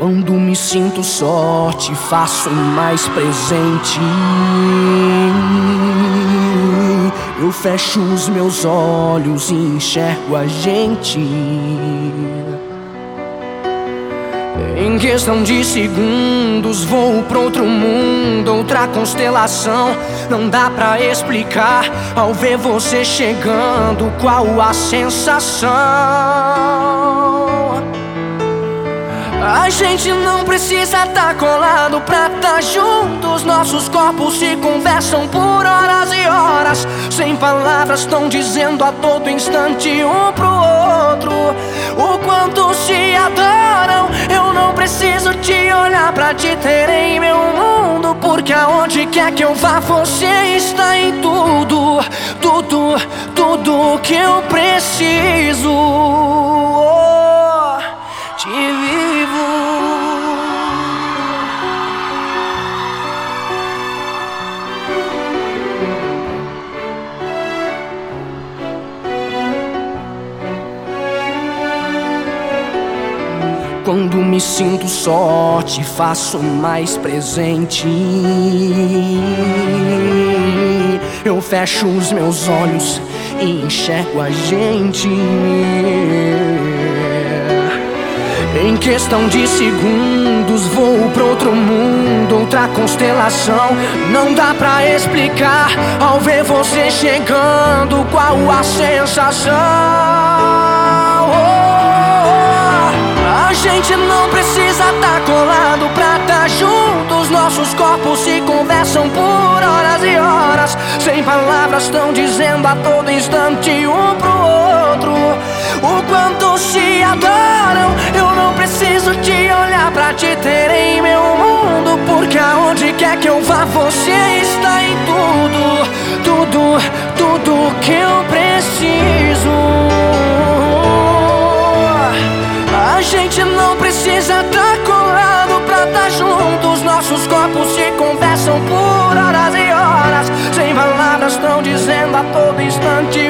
Quando me sinto só, te faço mais presente. Eu fecho os meus olhos e enxergo a gente. Em questão de segundos, vou pra outro mundo, outra constelação. Não dá pra explicar ao ver você chegando qual a sensação. A gente não precisa tá colado pra tá juntos. Nossos corpos se conversam por horas e horas. Sem palavras, estão dizendo a todo instante um pro outro o quanto se adoram. Eu não preciso te olhar pra te ter em meu mundo. Porque aonde quer que eu vá, você está em tudo. Tudo, tudo que eu preciso. Quando me sinto só, te faço mais presente. Eu fecho os meus olhos e enxergo a gente. Em questão de segundos, vou pra outro mundo, outra constelação. Não dá pra explicar ao ver você chegando, qual a sensação. Gente não precisa tá colado pra tá juntos. Nossos corpos se conversam por horas e horas. Sem palavras, estão dizendo a todo instante um pro outro. O quanto se adoram. Eu não preciso te olhar pra te ter em meu mundo. Porque aonde quer que eu vá, você está em tudo. Tudo, tudo que eu preciso. Por horas e horas. Sem palavras, estão dizendo a todo instante